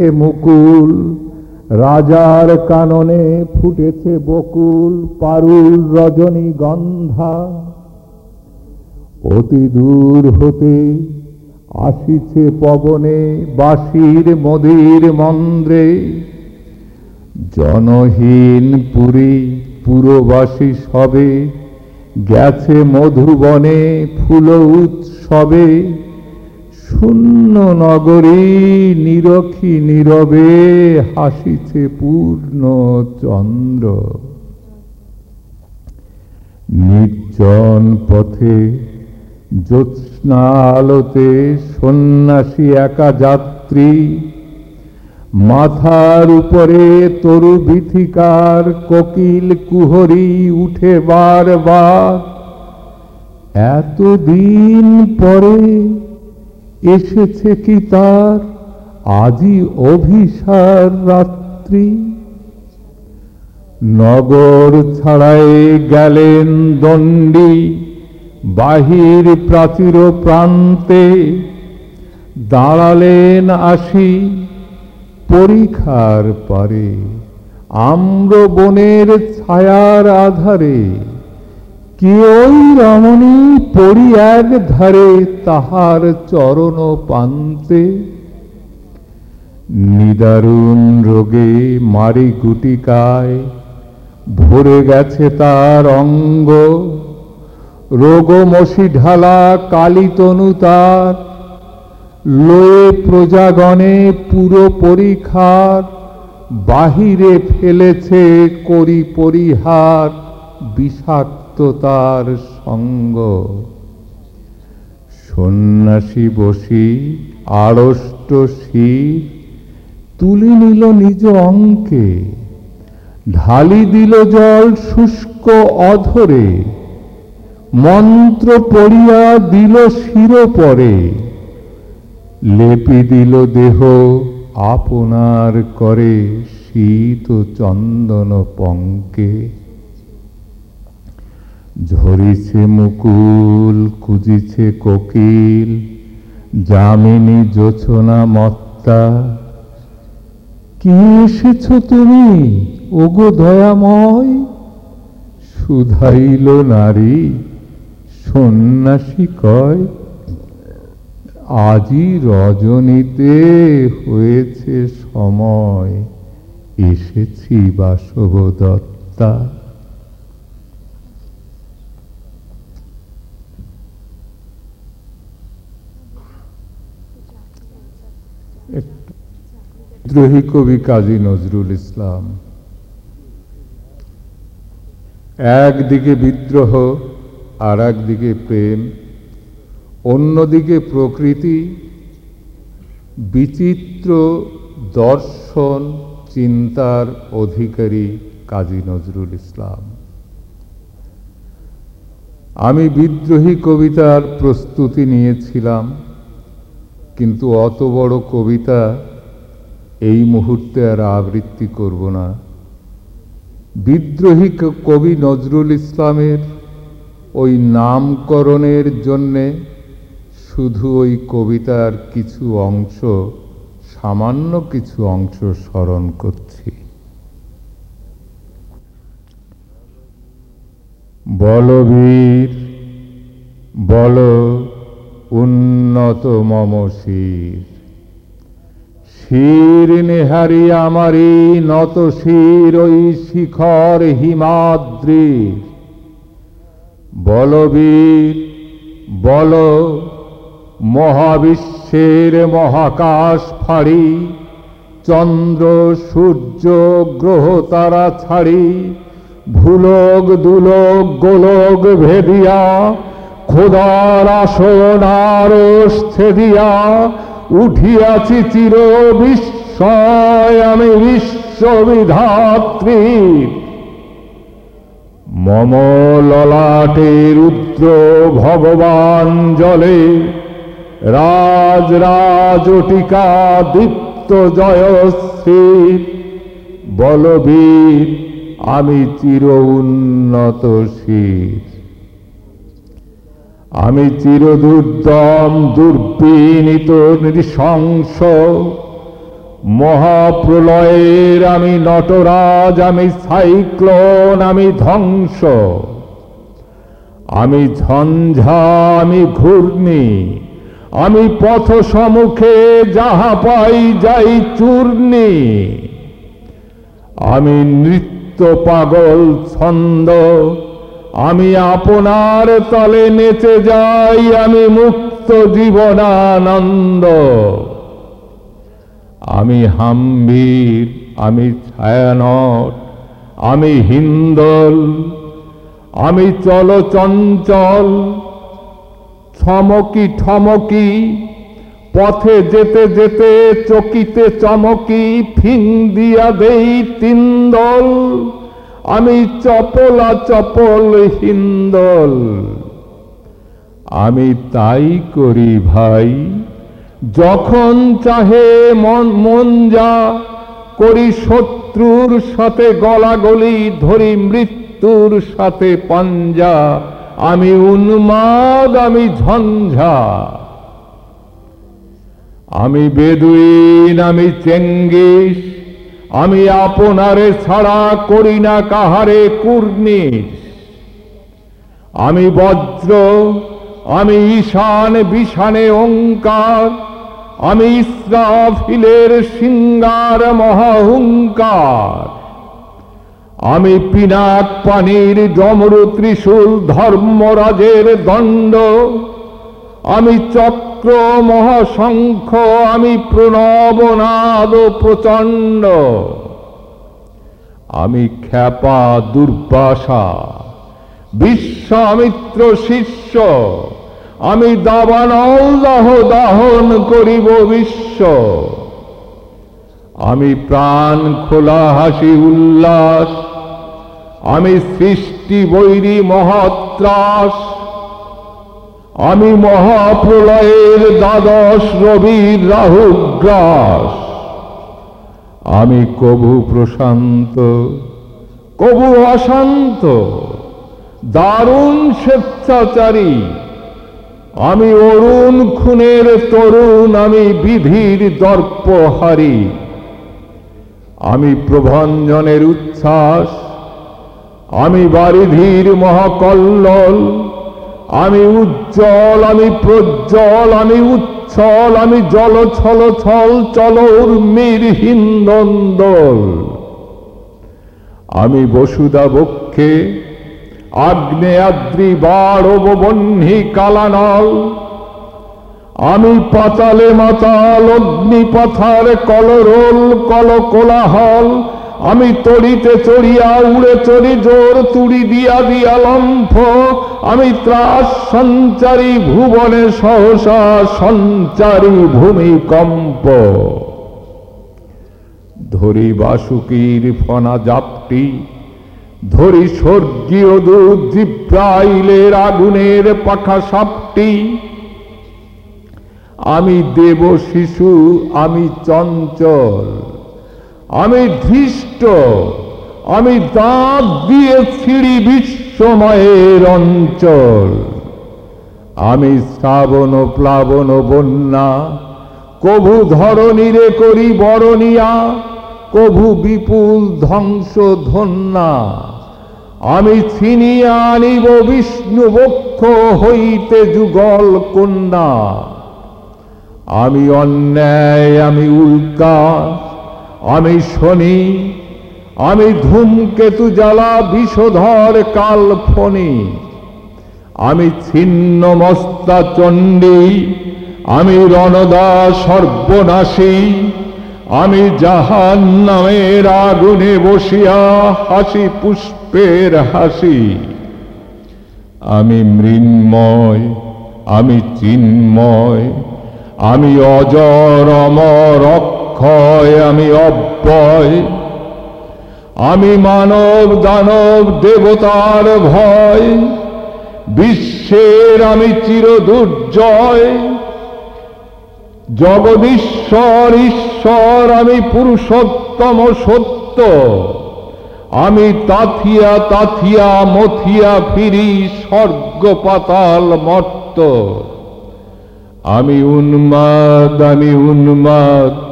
এ মুকুল রাজার কাননে ফুটেছে বকুল, পারুল, রজনী, গন্ধা। অতি দূর হতে আসিছে পবনে বাসির মদির মন্দ্রে জনহীন পুরী পুরবাসী সবে গেছে মধুবনে ফুল উৎসবে। শূন্য নগরী নিরখী নীরবে হাসিছে পূর্ণ চন্দ্র। নির্জন পথে জ্যোৎস্না আলোতে সন্ন্যাসী একা যাত্রী, মাথার উপরে তরু বিথিকার কোকিল কুহরি উঠে বারবার। এতদিন পরে এসেছে কি তার? আজই অভিসার রাত্রি। নগর ছাড়াই গেলেন দণ্ডী, বাহির প্রাচীর প্রান্তে। দাঁড়ালেন আসি পরীক্ষার পারে আম্র বনের ছায়ার আধারে। কে ওই রমণী পড়ি এক ধারে তাহার চরণ পান্তে? নিদারুণ রোগে মারি গুটিকায়, ভরে গেছে তার অঙ্গ। রোগমসি ঢালা কালী তনু তার, লয়ে প্রজাগণে পুরো পরীক্ষার বাহিরে ফেলেছে করি পরিহার বিষাক্ততার সঙ্গ। সন্ন্যাসী বসি, আড়ষ্ট শির তুলে নিল নিজ অঙ্কে, ঢালি দিল জল শুষ্ক অধরে, মন্ত্র পড়িয়া দিল শির পরে, লেপি দিল দেহ আপনার করে শীত চন্দন পঙ্কে। ঝরিছে মুকুল কুজিছে কোকিল, যামিনী জোছনা মত্তা। কে এসেছ তুমি, ওগো দয়াময়? সুধাইল নারী, সন্ন্যাসী কয়, আজি রজনীতে হয়েছে সময়, এসেছি বাসব বিদ্রোহী কবি কাজী নজরুল ইসলাম। একদিকে বিদ্রোহ আর একদিকে প্রেম, অন্যদিকে প্রকৃতি, বিচিত্র দর্শন, চিন্তার অধিকারী কাজী নজরুল ইসলাম। আমি বিদ্রোহী কবিতার প্রস্তুতি নিয়েছিলাম। কিন্তু অত বড় কবিতা এই মুহূর্তে আর আবৃত্তি করব না। বিদ্রোহী কবি নজরুল ইসলামের ওই নামকরণের জন্যে শুধু ওই কবিতার কিছু অংশ, সামান্য কিছু অংশ স্মরণ করছি। বলবীর, বল উন্নত মম শির শির নেহারি আমারি নত শির ওই শিখর হিমাদ্রির বলবীর, বল, মহাবিশ্বের মহাকাশ ফাড়ি, চন্দ্র, সূর্য, গ্রহ তারা ছাড়ি, ভুলোক, দুলোক, গোলক ভেদিয়া খোদার আসন আরস ছেদিয়া উঠিয়াছি চির বিস্ময়, আমি বিশ্ববিধাত্রী। মম ললাটে রুদ্র ভগবান জলে, রাজ রাজটিকা দীপ্ত জয়শ্রী। বলবীর, আমি চির উন্নত শির। আমি চির দুর্দম দুর্বিনীত, নৃশংস। মহাপ্রলয়ের আমি নটরাজ, আমি সাইক্লোন, আমি ধ্বংস। আমি ঝঞ্ঝা, আমি ঘূর্ণি, আমি পথ সম্মুখে যাহা পাই যাই চূর্ণি। আমি নৃত্য পাগল, ছন্দ আমি আপনার তলে নেচে যাই, আমি মুক্ত জীবনানন্দ। আমি হাম্বীর আমি ছায়ানট, আমি হিন্দল, আমি চল চঞ্চল ছমকি ঠমকি, পথে যেতে যেতে চকিতে চমকি, ফিং দিয়া দেই তিন্দল আমি চপলা, চপল হিন্দল। আমি তাই করি ভাই, যখন চাহে মন মন যা, করি শত্রুর সাথে গলাগলি, ধরি মৃত্যুর সাথে পাঞ্জা। আমি উন্মাদ, আমি ঝঞ্ঝা। আমি বেদুইন, আমি চেঙ্গিস আমি আপনারে ছাড়া করি না কাহারে কুর্নিশ। আমি বজ্র, আমি ঈশান বিশানে ওঙ্কার আমি ইসরাফিলের সিঙ্গার মহাহুঙ্কার। আমি পিনাক পানির ডমরু ত্রিশূল ধর্মরাজের দণ্ড, আমি চক্র মহাশঙ্খ আমি প্রণবনাদ প্রচণ্ড। আমি খ্যাপা দুর্বাসা, বিশ্বামিত্র শিষ্য, আমি দাবানল দাহ দাহন করিব বিশ্ব। আমি প্রাণ খোলা হাসি উল্লাস, আমি সৃষ্টি বৈরী মহাত্রাস। আমি মহাপ্রলয়ের দ্বাদশ রবির রাহুগ্রাস আমি কবু প্রশান্ত, কবু অশান্ত, দারুণ স্বেচ্ছাচারী। আমি অরুণ খুনের তরুণ, আমি বিধির দর্পহারি। আমি প্রভঞ্জনের উচ্ছ্বাস, আমি বারিধির মহাকল্লল। আমি উজ্জ্বল, আমি প্রজ্জ্বল, আমি উচ্ছল, আমি জল ছল ছল, চল উর্মির হিন্দন্দল। আমি বসুদা বক্ষে আগ্নেয়াদ্রি বহ্নি কালানল। আমি পাতালে মাতাল অগ্নিপথার কলরোল কল কোলাহল আমি তড়িতে চড়িয়া উড়ে চড়ি জোর তুড়ি দিয়া দিয়া লম্ফ। আমি ত্রাস সঞ্চারী ভুবনে সহসা সঞ্চারী ভূমিকম্প। ধরি বাসুকীর ফনা জাপটি, ধরি স্বর্গীয় দুধ জিব্রাইলের আগুনের পাখা সাপটি। আমি দেব শিশু, আমি চঞ্চল। আমি ধৃষ্ট, আমি দাঁত দিয়ে ছিড়ি বিশ্বময়ের অঞ্চল। আমি শ্রাবণ প্লাবন বন্যা, কভু ধরণীরে করি বরণিয়া, কভু বিপুল ধ্বংস ধন্যা। আমি ছিনিয়া আনিব বিষ্ণু বক্ষ হইতে যুগল কন্যা। আমি অন্যায়, আমি উল্কা আমি শনি, আমি ধূমকেতু জ্বালা বিষধর কাল ফণি। আমি ছিন্ন মস্তা চণ্ডী, আমি রণদা সর্বনাশী, আমি জাহান নামের আগুনে বসিয়া হাসি পুষ্পের হাসি। আমি মৃন্ময়, আমি চিন্ময়, আমি অজর অমর অক্ষয় আমি অব্যয়। আমি মানব দানব দেবতার ভয়। বিশ্বের আমি চির দুর্জয়। জগদীশ্বর, ঈশ্বর, আমি পুরুষোত্তম সত্য। আমি তাথিয়া তাথিয়া, মথিয়া ফিরি স্বর্গ পাতাল মর্ত। আমি উন্মাদ আমি উন্মাদ।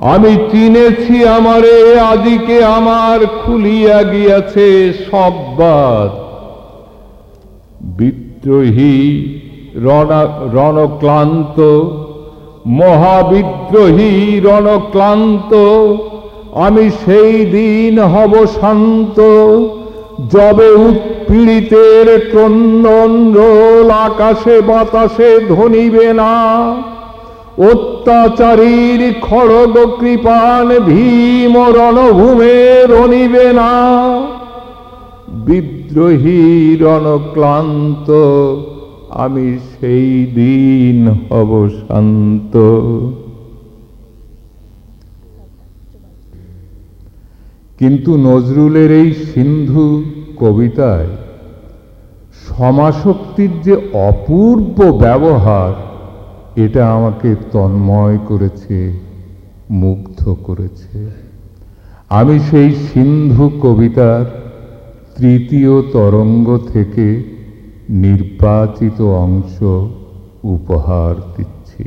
আমি চিনেছি আমারে, আদিকে আমার খুলিয়া গিয়াছে সব বাদ। বিদ্রোহী রণক্লান্ত, মহাবিদ্রোহী, রণক্লান্ত, আমি সেই দিন হব শান্ত, যবে উৎপীড়িতের ক্রন্দন রোল, আকাশে বাতাসে ধনিবে না। অত্যাচারীর খড়গ কৃপান ভীম রণভূমে রণিবে না। বিদ্রোহী রণক্লান্ত, আমি সেই দিন হব শান্ত। কিন্তু নজরুলের এই সিন্ধু কবিতায় সমাশক্তির যে অপূর্ব ব্যবহার এটা আমাকে তন্ময় করেছে, মুগ্ধ করেছে। আমি সেই সিন্ধু কবিতার তৃতীয় তরঙ্গ থেকে নির্বাচিত অংশ উপহার দিচ্ছি।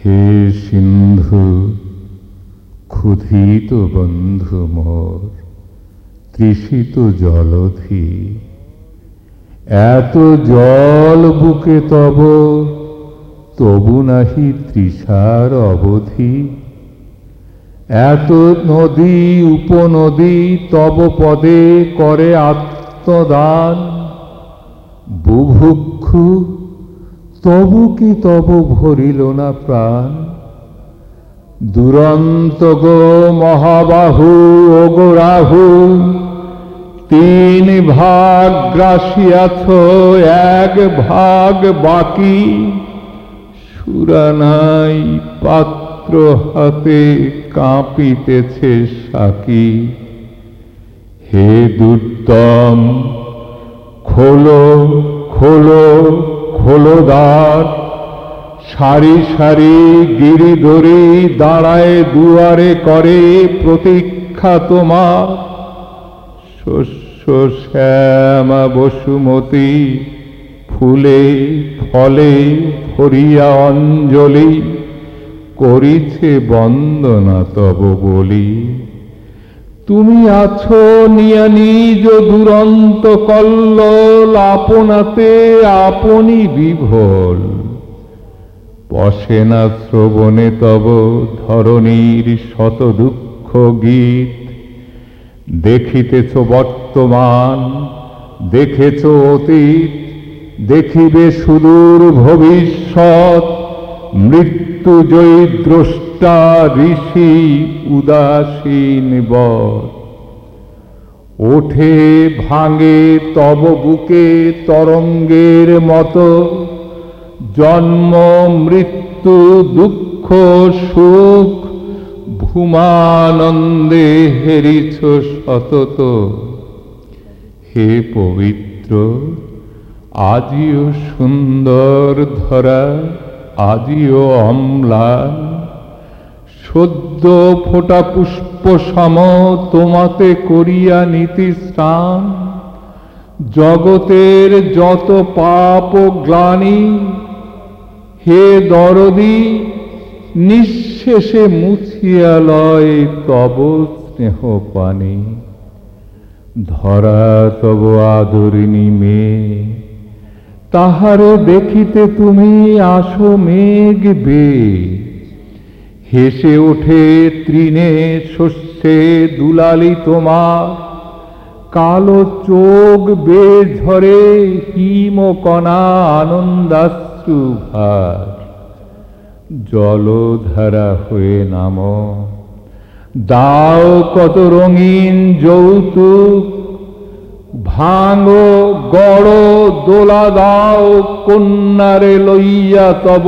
হে সিন্ধু, ক্ষুধিত বন্ধু মোর, তৃষিত জলধি এত জল বুকে তব, তবু নাহি তৃষার অবধি। এত নদী, উপনদী তব পদে করে আত্মদান। বুভুক্ষু, তবু কি তব ভরিল না প্রাণ? দুরন্ত গো মহাবাহু, ওগো রাহু তিন ভাগ গ্রাসিয়াছ, এক ভাগ বাকি। সুরানাই পাত্র হাতে কাঁপিতেছে সাকি। হে দুর্দম, খোলো খোলো খোলো দ্বার। সারি সারি গিরি ধরে দাঁড়ায় দুয়ারে করে প্রতীক্ষা তোমার। শস্য শ্যামা বসুমতী ফুলে, ফলে ফরিয়া অঞ্জলি, করিছে বন্দনা তব বলি। তুমি আছো নিয়া নিজ দুরন্ত কল্লোল, আপনাতে আপনি বিভোল পশে না শ্রবণে তব ধরণীর শত দুঃখ গীত দেখিতেছ বর্তমান, দেখেছ অতীত, দেখিবে সুদূর ভবিষ্যৎ, মৃত্যু মৃত্যুজয়ী দ্রষ্টা ঋষি উদাসীন ওঠে ভাঙে তব বুকে তরঙ্গের মতো, জন্ম মৃত্যু দুঃখ সুখ ভূমানন্দে হেরিছ সতত। হে পবিত্র, আজিও সুন্দর ধরা, আজিও অম্লান সদ্য ফোটা পুষ্প সম তোমাতে করিয়া নীতি স্নান। জগতের যত পাপ গ্লানি, হে দরদি নিঃশেষে মুছিয়া লয় তব স্নেহ পানি। ধরা তব আদরিণী মেয়ে, তাহারে দেখিতে তুমি আসো মেঘ বে হেসে ওঠে তৃণে শস্যে দুলালি তোমার, কালো চোখ বে ঝরে হিমকণা আনন্দাশ্রু ভার জলধারা হয়ে নাম। দাও কত রঙিন যৌতুক, ভাঙো, গড়, দোলা দাও, কন্যারে লইয়া তব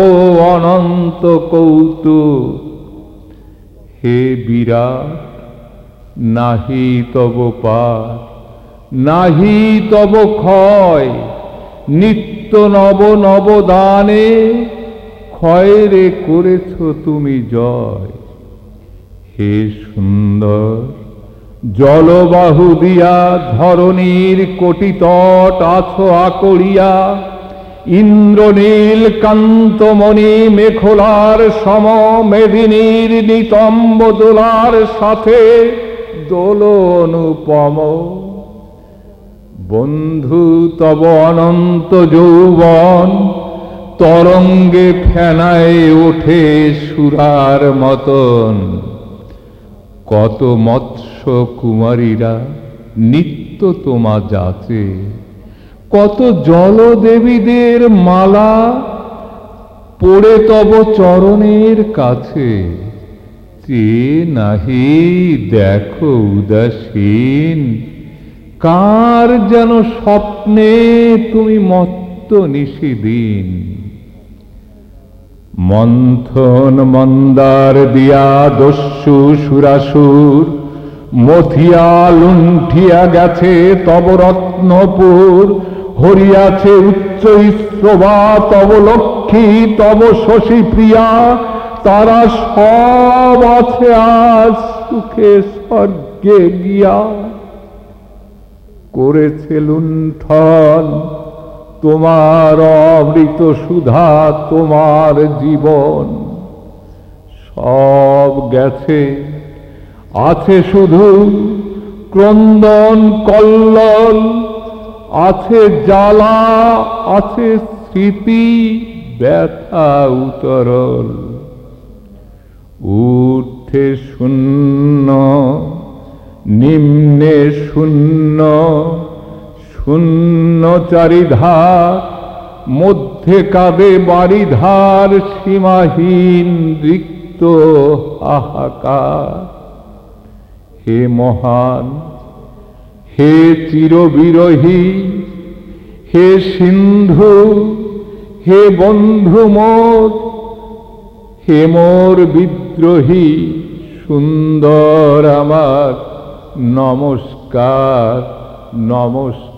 অনন্ত কৌতুক। হে বিরাট, নাহি তব পার, নাহি তব ক্ষয়, নিত্য নব নব দানে ক্ষয়রে করেছ তুমি জয়। হে সুন্দর, জলবাহু দিয়া ধরণীর কোটি তট আছো আকড়িয়া। ইন্দ্রনীল কান্তমণি মেখলার সম মেদিনীর নিতম্ব দোলার সাথে দোল অনুপম বন্ধু তব অনন্ত যৌবন তরঙ্গে ফেনায় ওঠে সুরার মতন। কত মৎস্য কুমারীরা নিত্য তোমা যাচে কত জলদেবীদের মালা পড়ে তব চরণের কাছে। চে নাহি দেখো উদাসীন, কার যেন স্বপ্নে তুমি মত্ত নিশিদিন মন্থন মন্দার দিয়া দস্যু সুরাসুর, মথিয়া লুণ্ঠিয়া গেছে তব রত্নপুর, হরিয়াছে উচ্চ ইস্রবা তব লক্ষ্মী, তব শশী প্রিয়া, তারা সব আছে আজ সুখে স্বর্গে গিয়া। করেছে লুণ্ঠন তোমার অমৃত সুধা তোমার জীবন। সব গেছে, আছে শুধু ক্রন্দন কল্লল, আছে জ্বালা, আছে স্মৃতি, ব্যথা উতরল। ঊর্ধ্বে শূন্য, নিম্নে শূন্য শূন্য চারিধার মধ্যে কাঁদে বাড়িধার সীমাহীন রিক্ত হাহাকার হে মহান, হে চিরবিরহী, হে সিন্ধু, হে বন্ধু হে মোর বিদ্রোহী, সুন্দর আমার নমস্কার নমস্কার।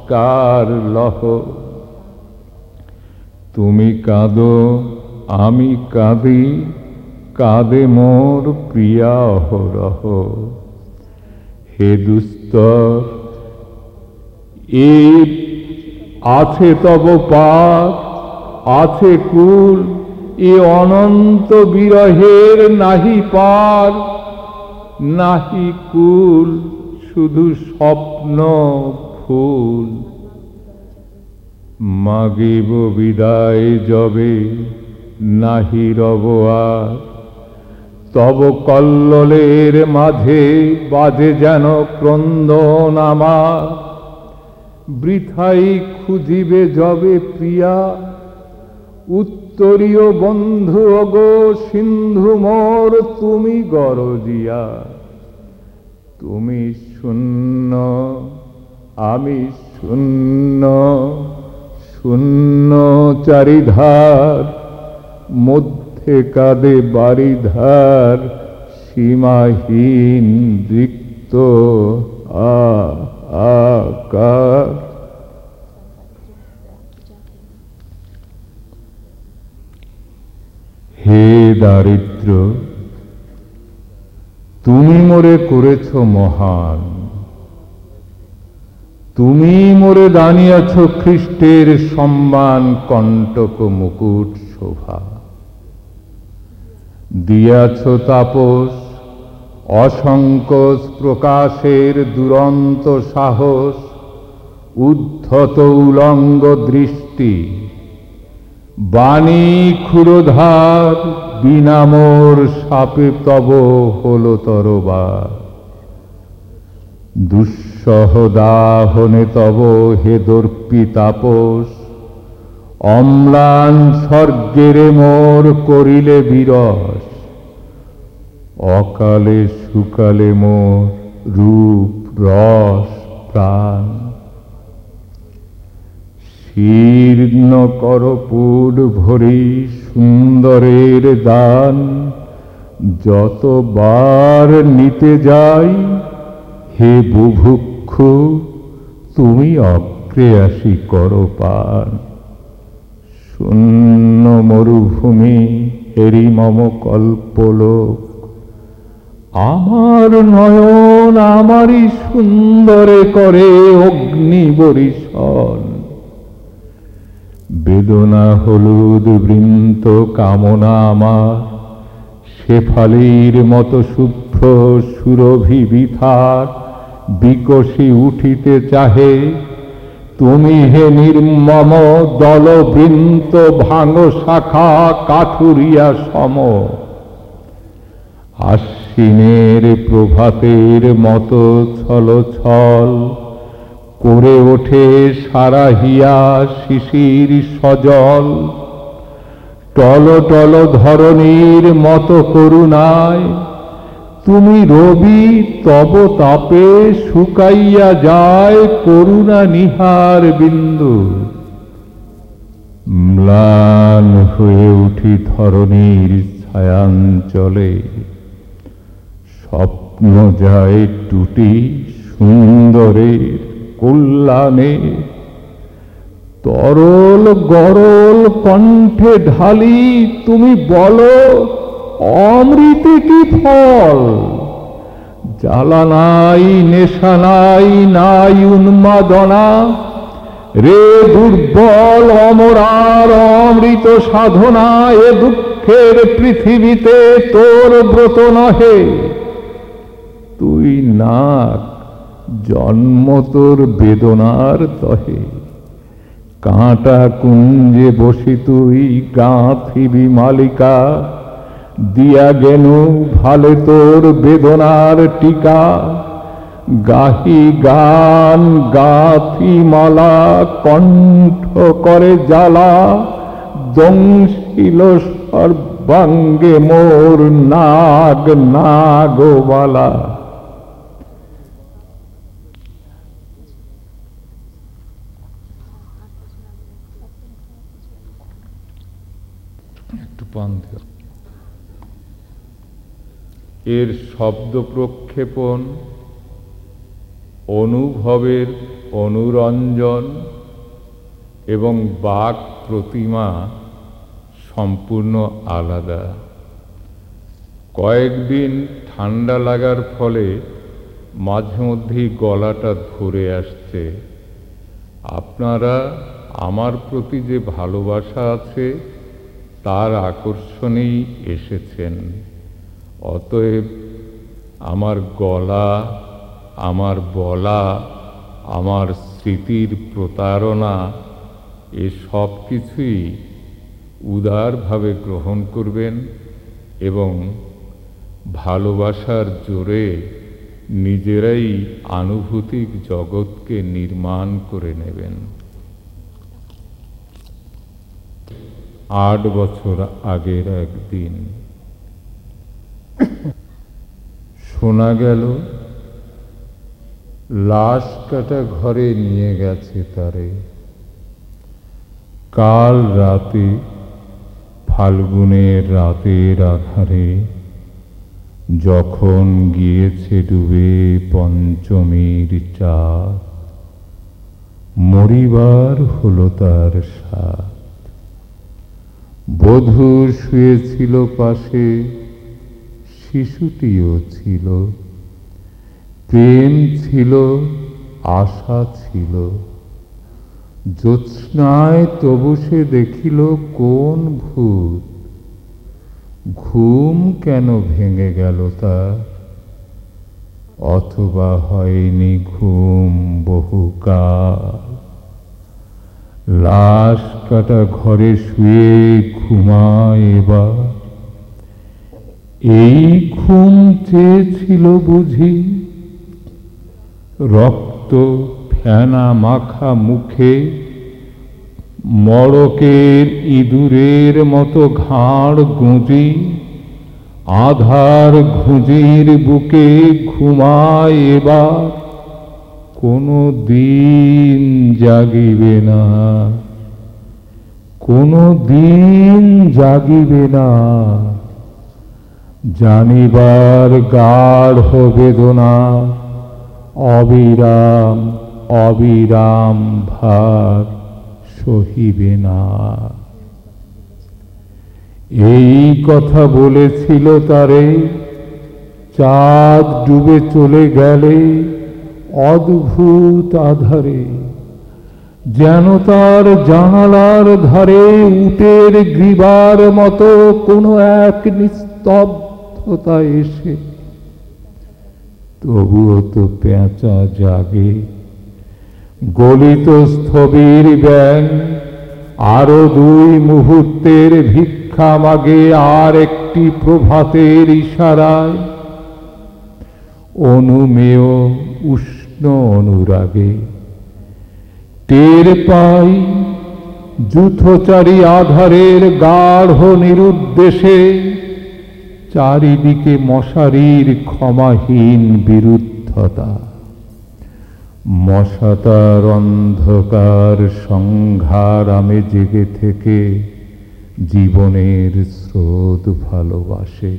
লহ। তুমি কাঁদো, আমি কাঁদি, কাঁদে মোর প্রিয়া অহরহ। হে দুস্তর, এ আছে তব পার আছে কুল, এ অনন্ত বিরহের নাহি পার। নাহি কুল, শুধু স্বপ্ন ফুল। মাগিব বিদায় যবে নাহি রব আর। তব কল্লোলের মাঝে বাজে যেন ক্রন্দন আমার। বৃথাই খুঁজিবে যবে প্রিয়া। উত্তরীয় বন্ধু অগো সিন্ধু মোর, তুমি গরজিয়া। তুমি শূন্য। আমি শূন্য শূন্য চারিধার, মধ্যে কাঁদে বাড়িধার সীমাহীন রিক্ত আকার। হে দারিদ্র, তুমি মোরে করেছ মহান তুমি মোরে দানিয়াছ খ্রিস্টের সম্মান কণ্টক মুকুট শোভা। দিয়াছ তাপস, অসংকোচ প্রকাশের দুরন্ত সাহস, উদ্ধত উলঙ্গ দৃষ্টি, বাণী ক্ষুরধার বিনামোর সাপে তব হল তরবার। দুঃসহ দাহনে তব হে দর্পি তাপস অম্লান স্বর্গের মোর করিলে বিরস। অকালে সুকালে মোর রূপ রস প্রাণ। শীর্ণ করপুর ভরি সুন্দরের দান। যতবার নিতে যাই হে বুভুক্ষু তুমি অক্রেয়াসী করো পান শূন্য মরুভূমি, হেরি মম কল্পলোক। আমার নয়ন আমারই সুন্দরে করে অগ্নি বরিশন। বেদনা হলুদ বৃন্ত কামনা আমার, শেফালির মতো শুভ্র সুরভি বিথার বিকশি উঠিতে চাহে। তুমি হে নির্মম দলবৃন্ত ভাঙ শাখা কাঠুরিয়া সম। আশ্বিনের প্রভাতের মতো ছল ছল করে ওঠে সারা হিয়া শিশির সজল। টল টল ধরণীর মতো করুণায় তুমি রবি, তব তাপে শুকাইয়া যায় করুণা নিহার বিন্দু। ম্লান হয়ে উঠি ধরণীর ছায়াঞ্চলে। স্বপ্ন যায় টুটি সুন্দরের কল্যাণে। তরল গরল কণ্ঠে ঢালি, তুমি বলো অমৃতে কি ফল? জ্বালা নাই, নেশা নাই নাই উন্মাদনা। রে দুর্বল অমরার অমৃত সাধনা, এ দুঃখের পৃথিবীতে তোর ব্রত নহে। তুই নাক, জন্ম তোর বেদনার দহে কাঁটা কুঞ্জে বসি তুই গাঁথিবি মালিকা। দিয়া গেনু ভালে তোর বেদনার টিকা। গাহি গান, গাথি মালা, কণ্ঠ করে জ্বালা। দংশিল সর্বাঙ্গে মোর নাগ, নাগবালা। একটু পান দিও। এর শব্দ প্রক্ষেপণ অনুভবের অনুরঞ্জন এবং বাক প্রতিমা সম্পূর্ণ আলাদা। কয়েকদিন ঠান্ডা লাগার ফলে মাঝে মধ্যেই গলাটা ধরে আসছে। আপনারা আমার প্রতি যে ভালোবাসা আছে, তার আকর্ষণেই এসেছেন। অতএব আমার গলা, আমার বলা, আমার স্মৃতির প্রতারণা, এ সব কিছুই উদারভাবে গ্রহণ করবেন এবং ভালোবাসার জোরে নিজেরাই আনুভূতিক জগৎকে নির্মাণ করে নেবেন। আট বছর আগের একদিন শোনা গেল, লাশ কাটা ঘরে নিয়ে গেছে তারে। কাল রাতে ফাল্গুনের রাতের আধারে যখন গিয়েছে ডুবে পঞ্চমীর চাঁদ, মরিবার হলো তার সাথ বধূ শুয়েছিল পাশে শিশুটিও ছিল। প্রেম ছিল, আশা ছিল। জ্যোৎস্নায় তবু সে দেখিল কোন ভূত। ঘুম কেন ভেঙে গেল তা অথবা হয়নি ঘুম বহুকাল লাশ কাটা ঘরে শুয়ে ঘুমায় এবার? এই ঘুম চেয়েছিল বুঝি। রক্ত ফেনা মাখা মুখে মড়কের ইঁদুরের মতো ঘাড় গুঁজি, আধার ঘুঁজির বুকে ঘুমায় এবার। কোনো দিন জাগিবে না, কোনো দিন জাগিবে না। জানিবার গাঢ় বেদনা। অবিরাম অবিরাম ভার সহিবে না। এই কথা বলেছিল তারে, চাঁদ ডুবে চলে গেলে অদ্ভুত আধারে। যেন তার জানালার ধারে উটের গ্রীবার মতো কোনো এক নিস্তব্ধতা এসে। তবুও তো পেঁচা জাগে। গলিত স্থবির ব্যাং আরও দুই মুহূর্তের ভিক্ষা মাগে আর একটি প্রভাতের ইশারায়। অনুমেয় উষ্ণ অনুরাগে, টের পাই যুথচারী আধারের গাঢ় নিরুদ্দেশে চারিদিকে মশারির ক্ষমাহীন বিরুদ্ধতা। মশাতার অন্ধকার সংঘার আমি জেগে থেকে জীবনের স্রোত ভালোবাসে।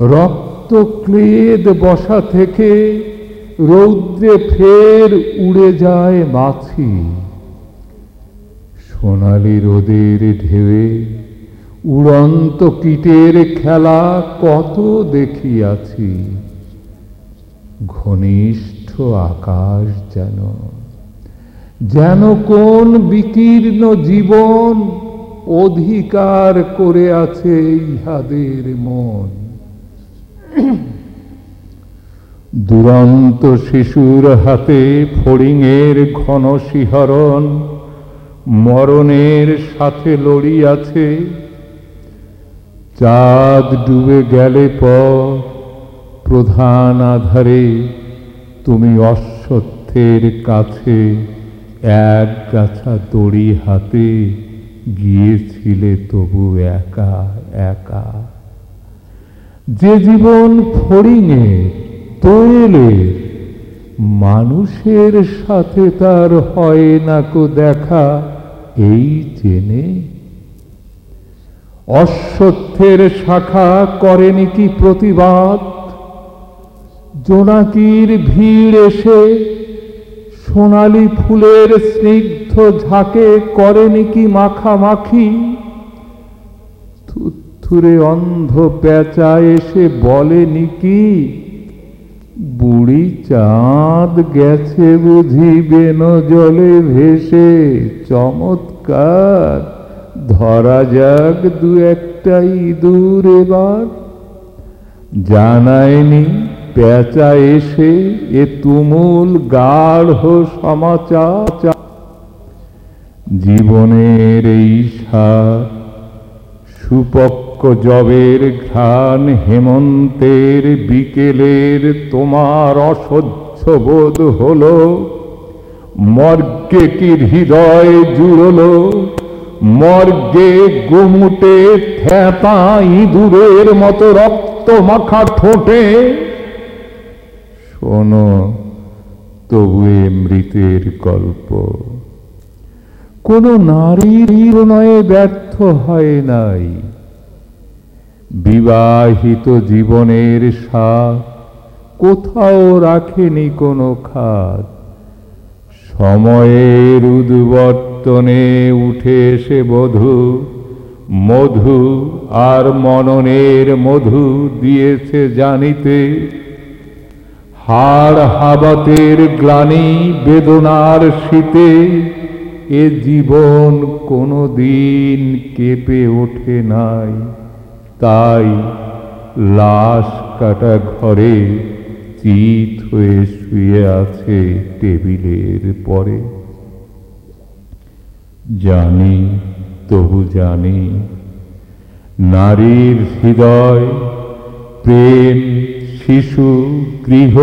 রক্ত ক্লেদ বসা থেকে রৌদ্রে ফের উড়ে যায় মাছি। সোনালি রোদের ঢেউয়ে উড়ন্ত কীটের খেলা কত দেখিয়াছি। ঘনিষ্ঠ আকাশ যেন যেন কোন বিকীর্ণ জীবন অধিকার করে আছে ইহাদের মন। দুরন্ত শিশুর হাতে ফড়িংয়ের ঘন শিহরণ মরণের সাথে লড়িয়াছে চাঁদ ডুবে গেলে পর প্রধান আধারে তুমি অশ্বত্থের কাছে এক গাছা দড়ি হাতে গিয়েছিলে তবু একা একা। যে জীবন ফড়িংয়ের দোয়েলের মানুষের সাথে তার হয় না কো দেখা, এই জেনে অশ্বত্থের শাখা করেনি কি প্রতিবাদ? জোনাকির ভিড় এসে সোনালি ফুলের স্নিগ্ধ ঝাঁকে করেনি কি মাখামাখি? থুথুরে অন্ধ পেঁচা এসে বলেনি কি, বুড়ি চাঁদ গেছে বুঝি বেন জলে ভেসে, চমৎকার ধরা যাক দু একটা ইঁদুর এবার। জানায়নি পেঁচা এসে এ তুমুল গাঢ় সমাচার। জীবনের এই সার, সুপক্ক জবের ঘ্রাণ হেমন্তের বিকেলের তোমার অসহ্য বোধ হলো, মর্গে কি হৃদয় জুড়লো। মর্গে গুমুটে থ্যাপা ইঁদুরের মতো রক্ত মাখা ঠোঁটে। শোনো, তবু এ মৃতের গল্প। কোন নারীর নয়ে ব্যর্থ হয় নাই। বিবাহিত জীবনের স্বাদ কোথাও রাখেনি কোনো খাদ। সময়ের উদ্বর্তনে উঠে এসে বধূ, মধু আর মননের মধু দিয়েছে জানিতে। হাড় হাবাতের গ্লানি বেদনার শীতে, এ জীবন কোনো দিন কেঁপে ওঠে নাই। তাই লাশ কাটা ঘরে চিত হয়ে শুয়ে আছে টেবিলের পরে। জানি, তবু জানি। নারীর হৃদয়, প্রেম, শিশু, গৃহ,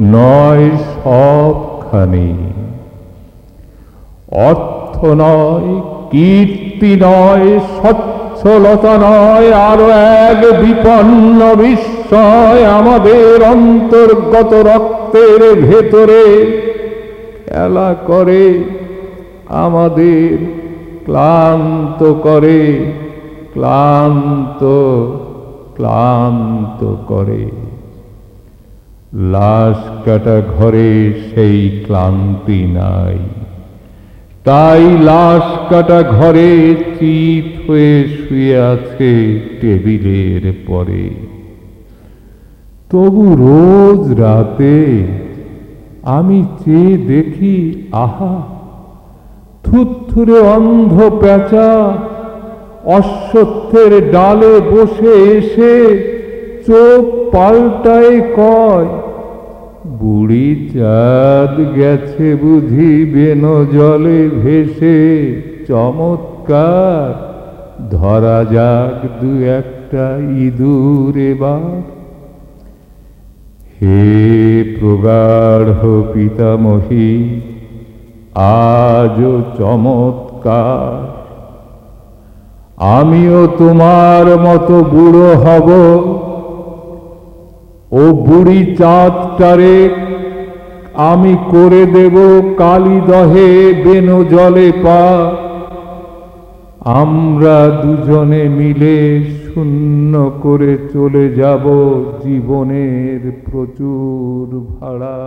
নয় সবখানি। অর্থ নয়, কীর্তি নয়, সচ্ছলতা নয়, আরও এক বিপন্ন বিস্ময় আমাদের অন্তর্গত রক্তের ভেতরে খেলা করে। আমাদের ক্লান্ত করে, ক্লান্ত ক্লান্ত করে। লাশ কাটা ঘরে সেই ক্লান্তি নাই। তাই লাশ কাটা ঘরে চিত হয়ে শুয়ে আছে টেবিলের পরে। তবু রোজ রাতে আমি চেয়ে দেখি, আহা! থুথুরে অন্ধ পেঁচা অশ্বত্থের ডালে বসে এসে চোখ পাল্টায় কয়, বুড়ি চাঁদ গেছে বুঝি বেন জলে ভেসে, চমৎকার, ধরা যাক দু একটা ইঁদুর এবার। হে প্রগাঢ় পিতামহী আজও চমৎকার। আমিও তোমার মতো বুড়ো হব। ও বুড়ি চাঁদটারে আমি করে দেব কালী দহে বেন জলে পা। আমরা দুজনে মিলে শূন্য করে চলে যাব জীবনের প্রচুর ভাড়া।